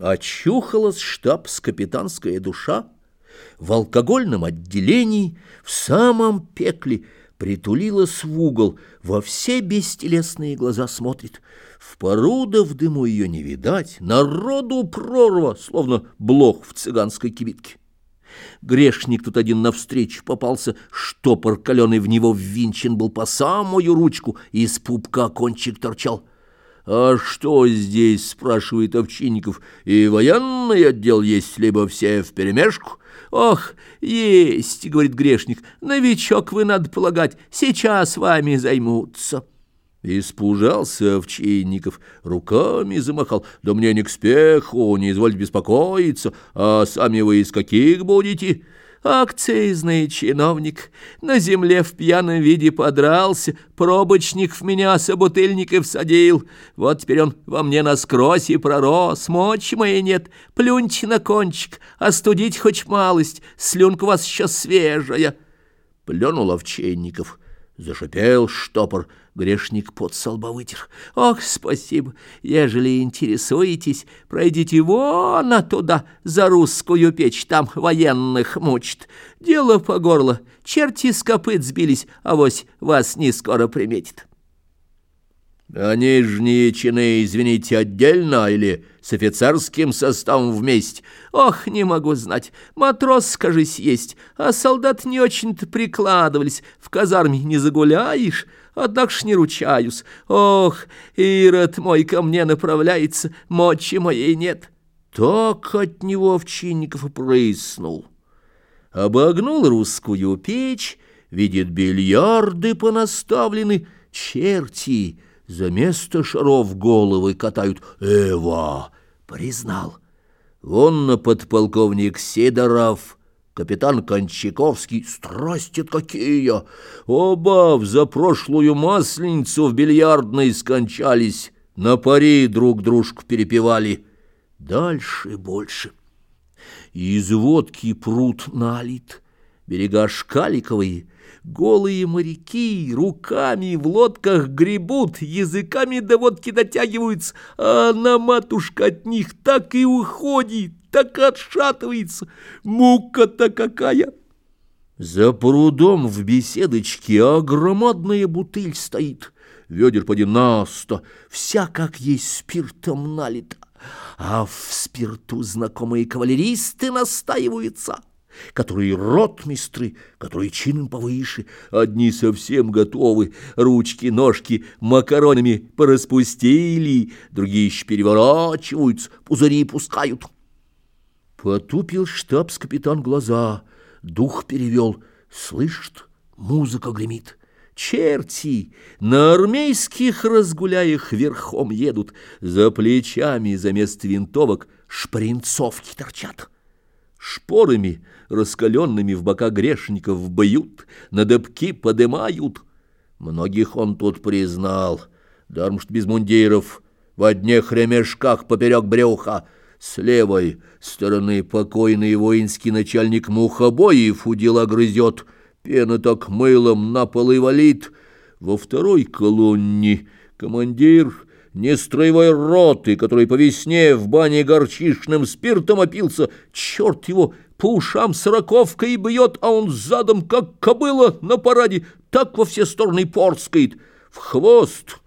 Очухалась штабс-капитанская душа в алкогольном отделении, в самом пекле, притулилась в угол, во все бестелесные глаза смотрит. В поруда в дыму ее не видать, народу прорва, словно блох в цыганской кибитке. Грешник тут один навстречу попался, штопор каленый в него ввинчен был по самую ручку, и из пупка кончик торчал. «А что здесь?» — спрашивает Овчинников. «И военный отдел есть, либо все вперемешку?» «Ох, есть!» — говорит грешник. «Новичок вы, надо полагать, сейчас вами займутся». Испужался Овчинников, руками замахал. «Да мне не к спеху, не извольте беспокоиться, а сами вы из каких будете?» Акцизный чиновник на земле в пьяном виде подрался, пробочник в меня собутыльников садил. Вот теперь он во мне насквозь и пророс, мочи моей нет. Плюньте на кончик, остудить хоть малость, слюнка у вас еще свежая. Плюнул Овчинников. Зашипел штопор, грешник под солба вытер. Ох, спасибо, ежели интересуетесь, пройдите вон туда, за русскую печь, там военных мучат. Дело по горло, черти с копыт сбились, авось вас не скоро приметит. А нижние чины, извините, отдельно или с офицерским составом вместе? Ох, не могу знать. Матрос, скажись, есть, а солдат не очень-то прикладывались. В казарме не загуляешь, однако ж не ручаюсь. Ох, Ирод мой ко мне направляется, мочи моей нет. Так от него Овчинников и прыснул. Обогнул русскую печь, видит, бильярды понаставлены, черти — за место шаров головы катают. Эва, признал. Вон на подполковник Сидоров, капитан Кончаковский, страсти какие! Оба за прошлую масленицу в бильярдной скончались, на пари друг дружку перепевали. Дальше больше. Из водки пруд налит, берега шкаликовые, Голые моряки руками в лодках гребут, языками до водки дотягиваются, а она, матушка, от них так и уходит, так отшатывается. Мука-то какая! За прудом в беседочке огромадная бутыль стоит, ведер поди наста, вся как есть спиртом налита, а в спирту знакомые кавалеристы настаиваются — которые ротмистры, которые чином повыше, одни совсем готовы, ручки, ножки макаронами пораспустили, другие еще переворачиваются, пузыри пускают. Потупил штабс-капитан глаза, дух перевел, слышит, музыка гремит. Черти на армейских разгуляях верхом едут, за плечами за место винтовок шпринцовки торчат. Шпорами, раскаленными в бока грешников, бьют, на дыбки подымают. Многих он тут признал, даром что без мундиров, в одних ремешках поперек брюха. С левой стороны покойный воинский начальник Мухобоев у дела грызет, пена так мылом на пол и валит. Во второй колонне командир не строевой роты, который по весне в бане горчишным спиртом опился, черт его, по ушам сороковкой бьет, а он задом, как кобыла на параде, так во все стороны порскает. В хвост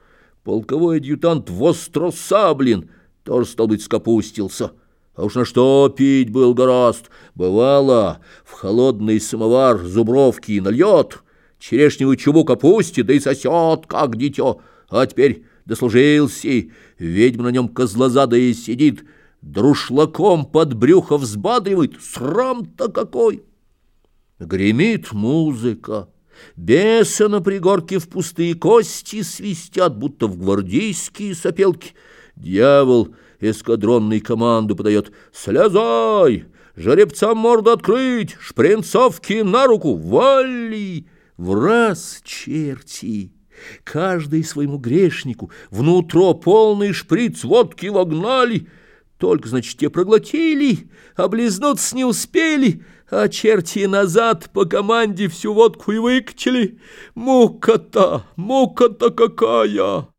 полковой адъютант Востросаблин тоже, стал быть, скопустился. А уж на что пить был гораст. Бывало, в холодный самовар зубровки нальет, черешневый чубук опустит, да и сосет, как дитё. А теперь дослужился, ведьма на нем козлозадая сидит, друшлаком под брюхо взбадривает, срам-то какой! Гремит музыка, бесы на пригорке в пустые кости свистят, будто в гвардейские сопелки. Дьявол эскадронной команду подает «Слезай! Жеребцам морду открыть! Шпринцовки на руку! Вали!» В раз черти! Каждый своему грешнику внутро полный шприц водки вогнали. Только, значит, те проглотили, облизнуться не успели, а черти назад по команде всю водку и выкачали. Мука-то, мука-то какая!»